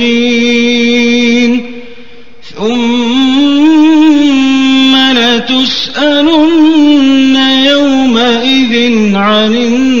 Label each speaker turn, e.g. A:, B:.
A: يقين ثم لتسألن يومئذ عن النار.